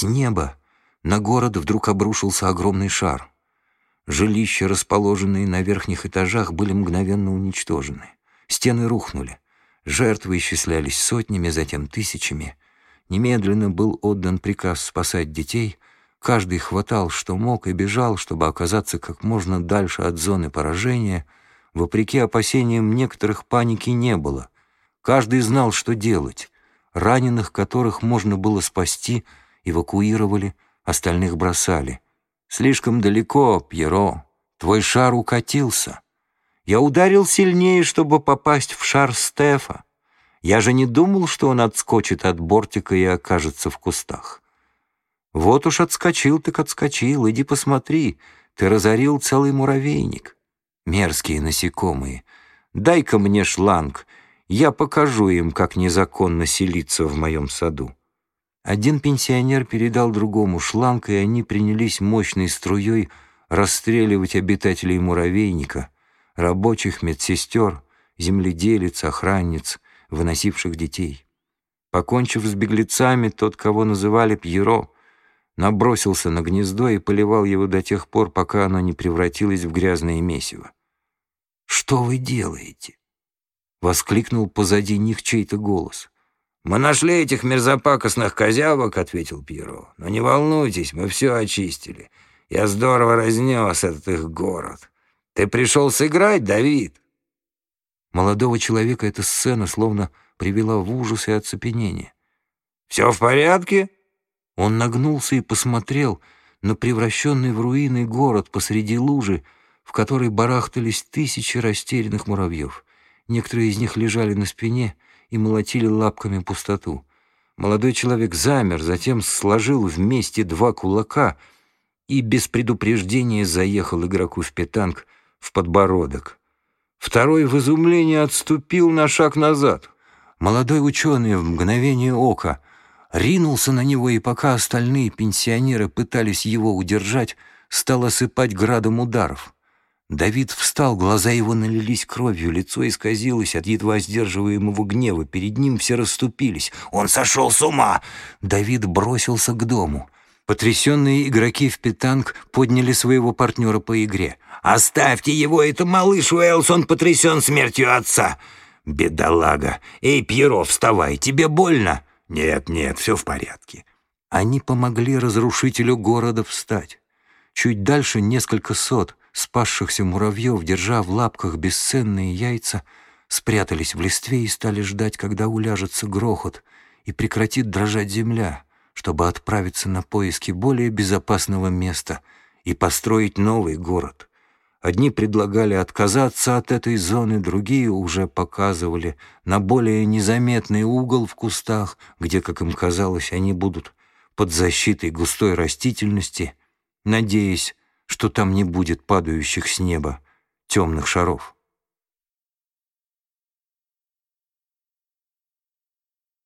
С неба на город вдруг обрушился огромный шар. Жилища, расположенные на верхних этажах, были мгновенно уничтожены. Стены рухнули. Жертвы исчислялись сотнями, затем тысячами. Немедленно был отдан приказ спасать детей. Каждый хватал, что мог, и бежал, чтобы оказаться как можно дальше от зоны поражения. Вопреки опасениям некоторых паники не было. Каждый знал, что делать. Раненых, которых можно было спасти, эвакуировали, остальных бросали. «Слишком далеко, Пьеро. Твой шар укатился». Я ударил сильнее, чтобы попасть в шар Стефа. Я же не думал, что он отскочит от бортика и окажется в кустах. Вот уж отскочил так отскочил, иди посмотри, ты разорил целый муравейник. Мерзкие насекомые. Дай-ка мне шланг, я покажу им, как незаконно селиться в моем саду. Один пенсионер передал другому шланг, и они принялись мощной струей расстреливать обитателей муравейника — рабочих, медсестер, земледелец, охранниц, выносивших детей. Покончив с беглецами, тот, кого называли Пьеро, набросился на гнездо и поливал его до тех пор, пока оно не превратилось в грязное месиво. «Что вы делаете?» — воскликнул позади них чей-то голос. «Мы нашли этих мерзопакостных козявок», — ответил Пьеро. «Но не волнуйтесь, мы все очистили. Я здорово разнес этот их город. Ты пришел сыграть, Давид?» Молодого человека эта сцена словно привела в ужас и оцепенение. «Все в порядке?» Он нагнулся и посмотрел на превращенный в руины город посреди лужи, в которой барахтались тысячи растерянных муравьев. Некоторые из них лежали на спине и молотили лапками пустоту. Молодой человек замер, затем сложил вместе два кулака и без предупреждения заехал игроку в петанг — в подбородок. Второй в изумлении отступил на шаг назад. Молодой ученый в мгновение ока ринулся на него, и пока остальные пенсионеры пытались его удержать, стал осыпать градом ударов. Давид встал, глаза его налились кровью, лицо исказилось от едва сдерживаемого гнева. Перед ним все расступились. «Он сошел с ума!» Давид бросился к дому. Потрясенные игроки в питанг подняли своего партнера по игре. «Оставьте его, это малыш Уэллс, он потрясен смертью отца!» «Бедолага! Эй, Пьеро, вставай, тебе больно?» «Нет, нет, все в порядке». Они помогли разрушителю города встать. Чуть дальше несколько сот спасшихся муравьев, держа в лапках бесценные яйца, спрятались в листве и стали ждать, когда уляжется грохот и прекратит дрожать земля чтобы отправиться на поиски более безопасного места и построить новый город. Одни предлагали отказаться от этой зоны, другие уже показывали на более незаметный угол в кустах, где, как им казалось, они будут под защитой густой растительности, надеясь, что там не будет падающих с неба темных шаров.